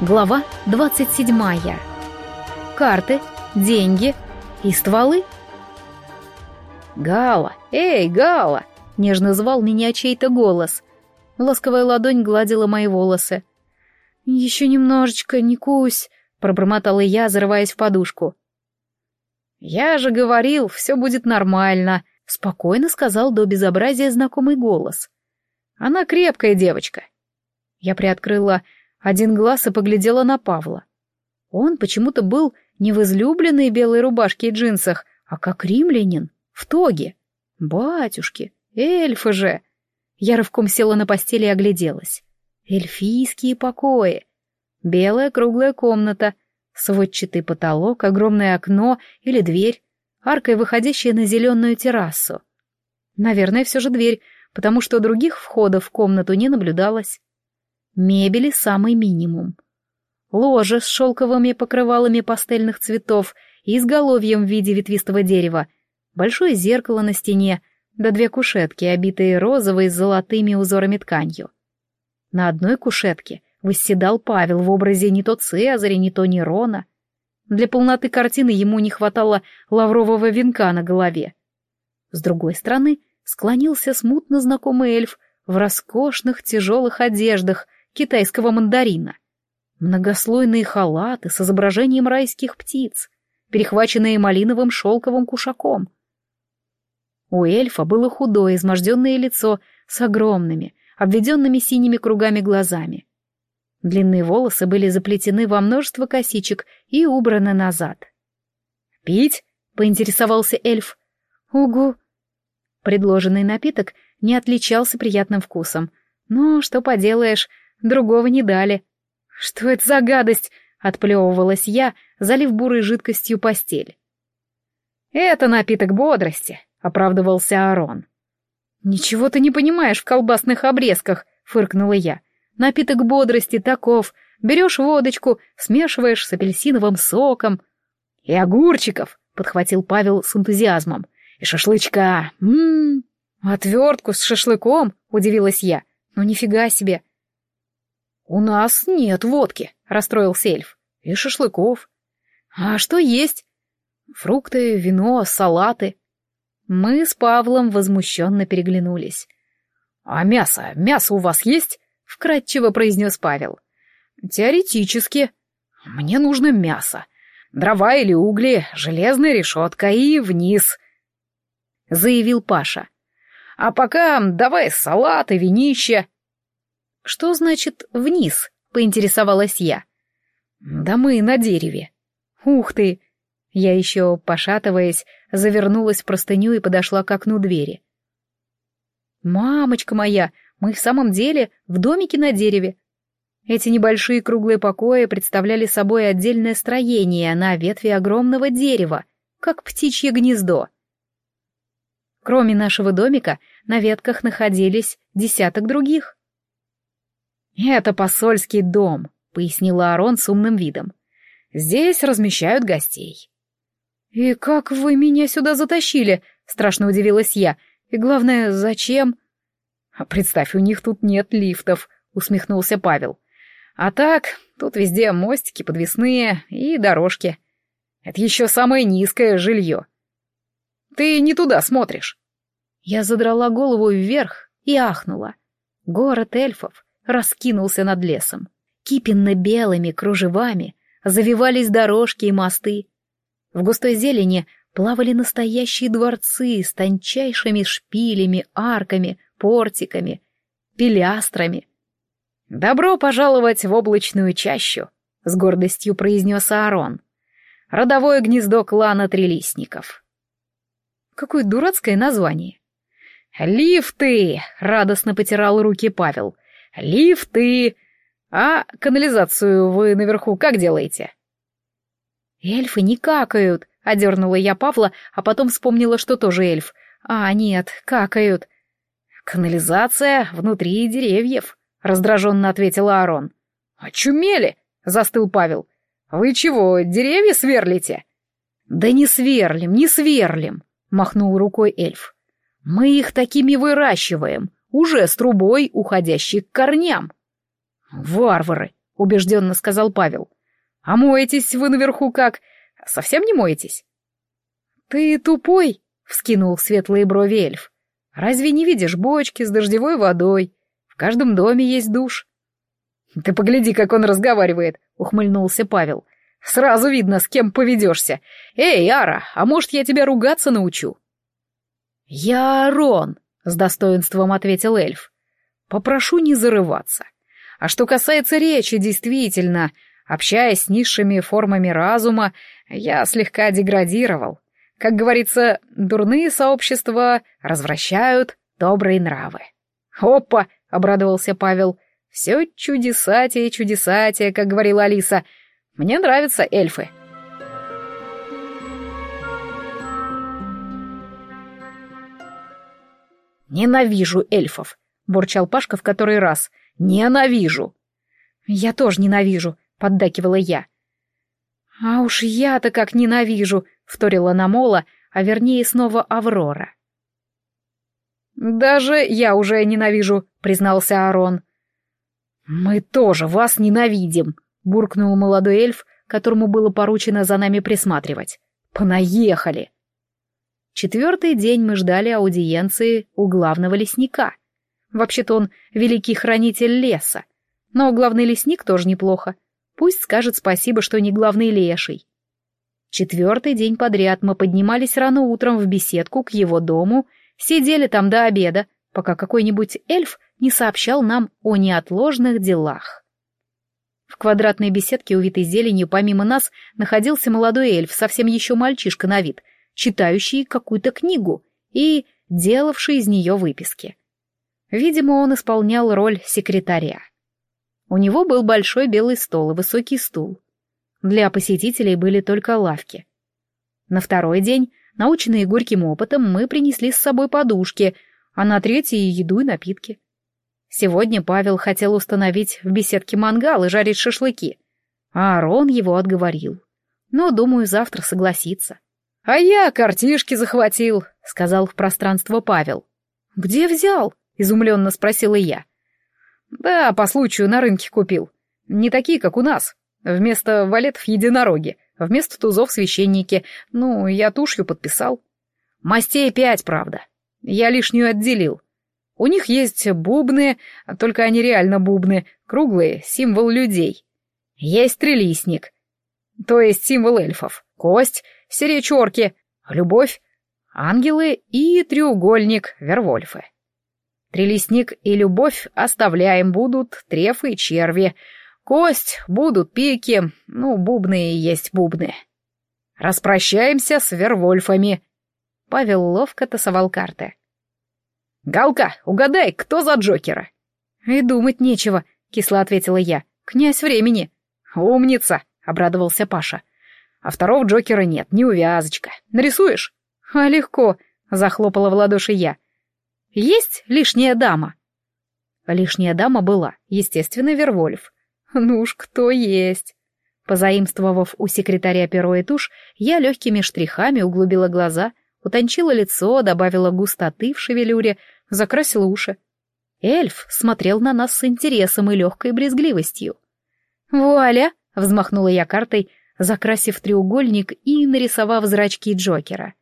Глава 27. Карты, деньги и стволы. «Гала! Эй, Гала!» — нежно звал меня чей-то голос. Ласковая ладонь гладила мои волосы. «Еще немножечко, не кусь!» — пробормотала я, зарываясь в подушку. «Я же говорил, все будет нормально», — спокойно сказал до безобразия знакомый голос. «Она крепкая девочка». Я приоткрыла один глаз и поглядела на Павла. Он почему-то был не в излюбленной белой рубашке и джинсах, а как римлянин, в тоге. Батюшки, эльфы же! Я рывком села на постели и огляделась. Эльфийские покои. Белая круглая комната, сводчатый потолок, огромное окно или дверь, аркой выходящая на зеленую террасу. Наверное, все же дверь, потому что других входов в комнату не наблюдалось. Мебели самый минимум. Ложе с шелковыми покрывалами пастельных цветов и изголовьем в виде ветвистого дерева, большое зеркало на стене, да две кушетки, обитые розовой с золотыми узорами тканью. На одной кушетке восседал Павел в образе не то Цезаря, не то Нерона. Для полноты картины ему не хватало лаврового венка на голове. С другой стороны склонился смутно знакомый эльф в роскошных тяжелых одеждах — китайского мандарина. Многослойные халаты с изображением райских птиц, перехваченные малиновым шелковым кушаком. У эльфа было худое, изможденное лицо с огромными, обведенными синими кругами глазами. Длинные волосы были заплетены во множество косичек и убраны назад. «Пить?» — поинтересовался эльф. «Угу». Предложенный напиток не отличался приятным вкусом. Но что поделаешь, Другого не дали. Что это за гадость? Отплевывалась я, залив бурой жидкостью постель. Это напиток бодрости, оправдывался Арон. Ничего ты не понимаешь в колбасных обрезках, фыркнула я. Напиток бодрости таков. Берешь водочку, смешиваешь с апельсиновым соком. И огурчиков, подхватил Павел с энтузиазмом. И шашлычка. Ммм. Отвертку с шашлыком, удивилась я. Ну нифига себе. «У нас нет водки», — расстроился эльф. «И шашлыков». «А что есть?» «Фрукты, вино, салаты». Мы с Павлом возмущенно переглянулись. «А мясо? Мясо у вас есть?» — вкратчиво произнес Павел. «Теоретически. Мне нужно мясо. Дрова или угли, железная решетка и вниз», — заявил Паша. «А пока давай салат и винище». «Что значит «вниз»?» — поинтересовалась я. «Да мы на дереве». «Ух ты!» Я еще, пошатываясь, завернулась в простыню и подошла к окну двери. «Мамочка моя, мы в самом деле в домике на дереве». Эти небольшие круглые покои представляли собой отдельное строение на ветви огромного дерева, как птичье гнездо. Кроме нашего домика, на ветках находились десяток других. «Это посольский дом», — пояснила Арон с умным видом. «Здесь размещают гостей». «И как вы меня сюда затащили?» — страшно удивилась я. «И главное, зачем?» «А «Представь, у них тут нет лифтов», — усмехнулся Павел. «А так, тут везде мостики подвесные и дорожки. Это еще самое низкое жилье. Ты не туда смотришь». Я задрала голову вверх и ахнула. Город эльфов раскинулся над лесом. Кипенно-белыми кружевами завивались дорожки и мосты. В густой зелени плавали настоящие дворцы с тончайшими шпилями, арками, портиками, пилястрами. «Добро пожаловать в облачную чащу», — с гордостью произнес Аарон. «Родовое гнездо клана Трелистников». Какое дурацкое название. «Лифты!» — радостно потирал руки Павел лифты. А канализацию вы наверху как делаете? Эльфы не какают, одернула я Павла, а потом вспомнила, что тоже эльф. А, нет, какают. Канализация внутри деревьев, раздраженно ответила Арон. Очумели, застыл Павел. Вы чего, деревья сверлите? Да не сверлим, не сверлим, махнул рукой эльф. Мы их такими выращиваем уже с трубой, уходящей к корням. «Варвары!» — убежденно сказал Павел. А моетесь вы наверху как? Совсем не моетесь? Ты тупой, вскинул светлые брови эльф. Разве не видишь бочки с дождевой водой? В каждом доме есть душ. Ты погляди, как он разговаривает, ухмыльнулся Павел. Сразу видно, с кем поведешься. Эй, Ара, а может, я тебя ругаться научу? Я Рон, с достоинством ответил эльф. Попрошу не зарываться. А что касается речи, действительно, общаясь с низшими формами разума, я слегка деградировал. Как говорится, дурные сообщества развращают добрые нравы. «Опа!» — обрадовался Павел. «Все чудесатие, чудесатие, как говорила Алиса. Мне нравятся эльфы». «Ненавижу эльфов», — бурчал Пашка в который раз. «Ненавижу». «Я тоже ненавижу», — поддакивала я. «А уж я-то как ненавижу», — вторила Намола, а вернее снова Аврора. «Даже я уже ненавижу», — признался Арон. «Мы тоже вас ненавидим», — буркнул молодой эльф, которому было поручено за нами присматривать. «Понаехали!» Четвертый день мы ждали аудиенции у главного лесника. Вообще-то он великий хранитель леса. Но главный лесник тоже неплохо. Пусть скажет спасибо, что не главный леший. Четвертый день подряд мы поднимались рано утром в беседку к его дому, сидели там до обеда, пока какой-нибудь эльф не сообщал нам о неотложных делах. В квадратной беседке, увитой зеленью, помимо нас, находился молодой эльф, совсем еще мальчишка на вид — читающий какую-то книгу и делавший из нее выписки. Видимо, он исполнял роль секретаря. У него был большой белый стол и высокий стул. Для посетителей были только лавки. На второй день, наученные горьким опытом, мы принесли с собой подушки, а на третий — еду и напитки. Сегодня Павел хотел установить в беседке мангал и жарить шашлыки, а Арон его отговорил. Но, думаю, завтра согласится. «А я картишки захватил», — сказал в пространство Павел. «Где взял?» — изумленно спросила я. «Да, по случаю на рынке купил. Не такие, как у нас. Вместо валетов единороги, вместо тузов священники. Ну, я тушью подписал. Мастей пять, правда. Я лишнюю отделил. У них есть бубны, только они реально бубны, круглые, символ людей. Есть трилистник, то есть символ эльфов, кость — серечорки, любовь, ангелы и треугольник Вервольфы. Трилистник и любовь оставляем будут трефы и черви. Кость будут пики, ну, бубны и есть бубны. Распрощаемся с Вервольфами. Павел ловко тасовал карты. «Галка, угадай, кто за Джокера?» «И думать нечего», — кисло ответила я. «Князь времени». «Умница», — обрадовался Паша. А второго Джокера нет, не увязочка. Нарисуешь? А легко, захлопала в ладоши я. Есть лишняя дама? Лишняя дама была, естественно, Вервольф. Ну уж кто есть. Позаимствовав у секретаря перо и тушь, я легкими штрихами углубила глаза, утончила лицо, добавила густоты в шевелюре, закрасила уши. Эльф смотрел на нас с интересом и легкой брезгливостью. «Вуаля!» — взмахнула я картой, закрасив треугольник и нарисовав зрачки Джокера.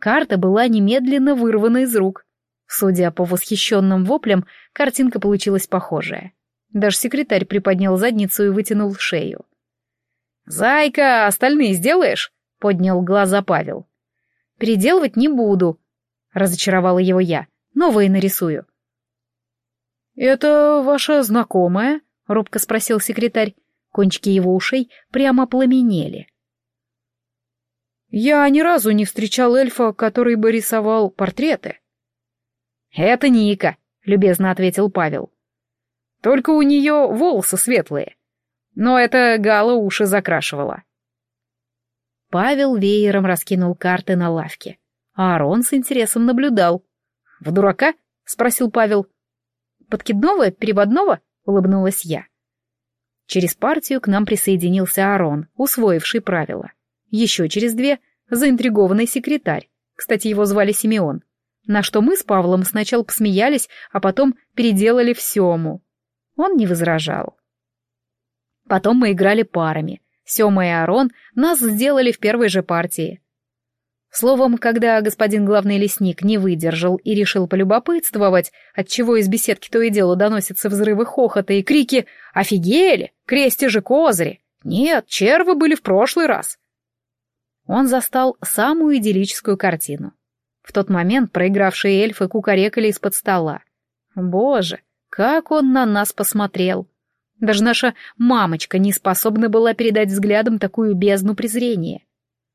Карта была немедленно вырвана из рук. Судя по восхищенным воплям, картинка получилась похожая. Даже секретарь приподнял задницу и вытянул шею. «Зайка, остальные сделаешь?» — поднял глаза Павел. «Переделывать не буду», — разочаровала его я. «Новые нарисую». «Это ваша знакомая?» — робко спросил секретарь. Кончики его ушей прямо пламенели. «Я ни разу не встречал эльфа, который бы рисовал портреты». «Это Ника», — любезно ответил Павел. «Только у нее волосы светлые. Но это Гала уши закрашивала». Павел веером раскинул карты на лавке, а Арон с интересом наблюдал. «В дурака?» — спросил Павел. «Подкидного? Переводного?» — улыбнулась я. Через партию к нам присоединился Арон, усвоивший правила. Еще через две — заинтригованный секретарь. Кстати, его звали Симеон. На что мы с Павлом сначала посмеялись, а потом переделали в Сему. Он не возражал. Потом мы играли парами. Сёма и Арон нас сделали в первой же партии. Словом, когда господин главный лесник не выдержал и решил полюбопытствовать, отчего из беседки то и дело доносятся взрывы хохота и крики «Офигели! Крести же козыри! Нет, червы были в прошлый раз!» Он застал самую идиллическую картину. В тот момент проигравшие эльфы кукарекали из-под стола. Боже, как он на нас посмотрел! Даже наша мамочка не способна была передать взглядом такую бездну презрения.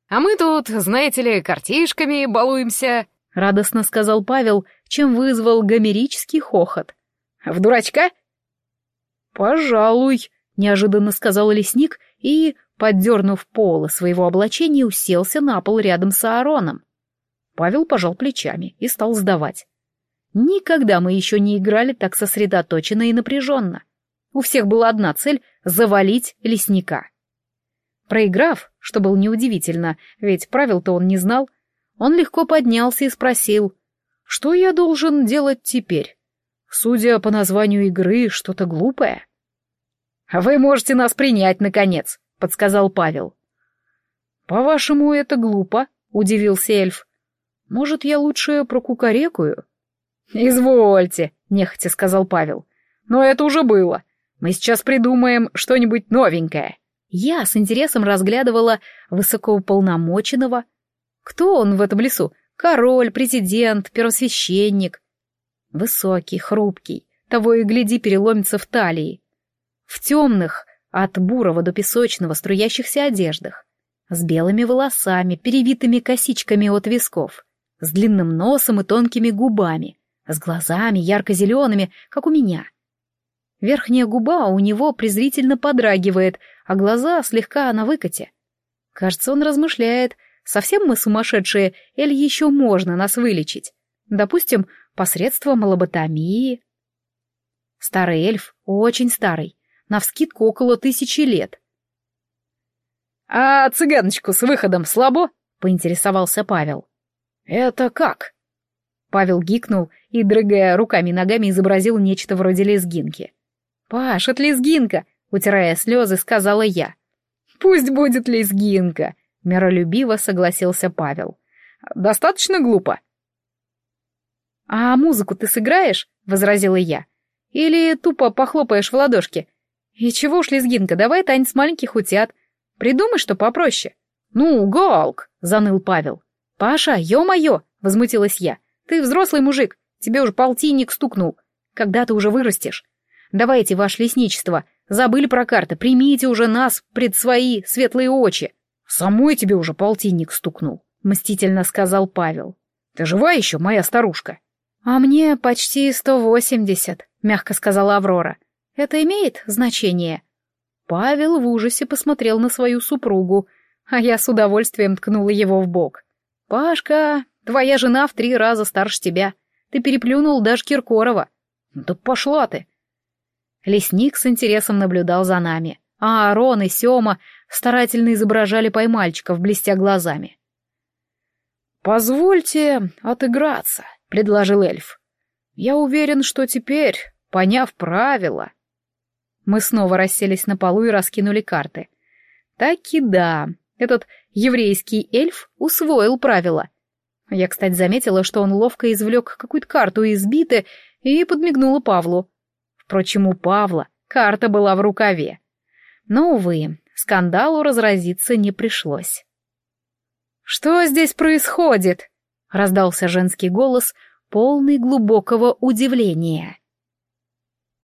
«А мы тут, знаете ли, картишками балуемся», — радостно сказал Павел, чем вызвал гомерический хохот. «В дурачка?» «Пожалуй», — неожиданно сказал лесник и, поддернув полы своего облачения, уселся на пол рядом с Аароном. Павел пожал плечами и стал сдавать. Никогда мы еще не играли так сосредоточенно и напряженно. У всех была одна цель — завалить лесника. Проиграв, что было неудивительно, ведь правил-то он не знал, он легко поднялся и спросил, что я должен делать теперь? Судя по названию игры, что-то глупое. «Вы можете нас принять, наконец», — подсказал Павел. «По-вашему, это глупо?» — удивился эльф. «Может, я лучше прокукарекую?» «Извольте», — нехотя сказал Павел. «Но это уже было. Мы сейчас придумаем что-нибудь новенькое». Я с интересом разглядывала высокоуполномоченного. Кто он в этом лесу? Король, президент, первосвященник. Высокий, хрупкий, того и гляди переломится в талии. В темных, от бурого до песочного, струящихся одеждах. С белыми волосами, перевитыми косичками от висков. С длинным носом и тонкими губами. С глазами ярко-зелеными, как у меня — Верхняя губа у него презрительно подрагивает, а глаза слегка на выкате. Кажется, он размышляет, совсем мы сумасшедшие, или еще можно нас вылечить? Допустим, посредством лоботомии. Старый эльф, очень старый, навскидку около тысячи лет. «А цыганочку с выходом слабо?» — поинтересовался Павел. «Это как?» Павел гикнул и, дрыгая руками и ногами, изобразил нечто вроде лезгинки. «Паш, это лезгинка!» — утирая слезы, сказала я. «Пусть будет лезгинка!» — миролюбиво согласился Павел. «Достаточно глупо?» «А музыку ты сыграешь?» — возразила я. «Или тупо похлопаешь в ладошки? И чего уж лезгинка, давай танец маленьких утят. Придумай что попроще». «Ну, Галк!» — заныл Павел. «Паша, ё-моё!» — возмутилась я. «Ты взрослый мужик, тебе уже полтинник стукнул. Когда ты уже вырастешь? Давайте, ваше лесничество, забыли про карты, примите уже нас пред свои светлые очи. Самой тебе уже полтинник стукнул, мстительно сказал Павел. Ты жива еще, моя старушка? А мне почти сто восемьдесят, мягко сказала Аврора. Это имеет значение? Павел в ужасе посмотрел на свою супругу, а я с удовольствием ткнула его в бок. «Пашка, твоя жена в три раза старше тебя. Ты переплюнул даже Киркорова». «Да пошла ты!» Лесник с интересом наблюдал за нами, а Арон и Сёма старательно изображали поймальчиков, блестя глазами. «Позвольте отыграться», — предложил эльф. «Я уверен, что теперь, поняв правила...» Мы снова расселись на полу и раскинули карты. Так и да, этот еврейский эльф усвоил правила. Я, кстати, заметила, что он ловко извлек какую-то карту из биты и подмигнула Павлу. Впрочем, у Павла карта была в рукаве. Но, увы, скандалу разразиться не пришлось. «Что здесь происходит?» — раздался женский голос, полный глубокого удивления.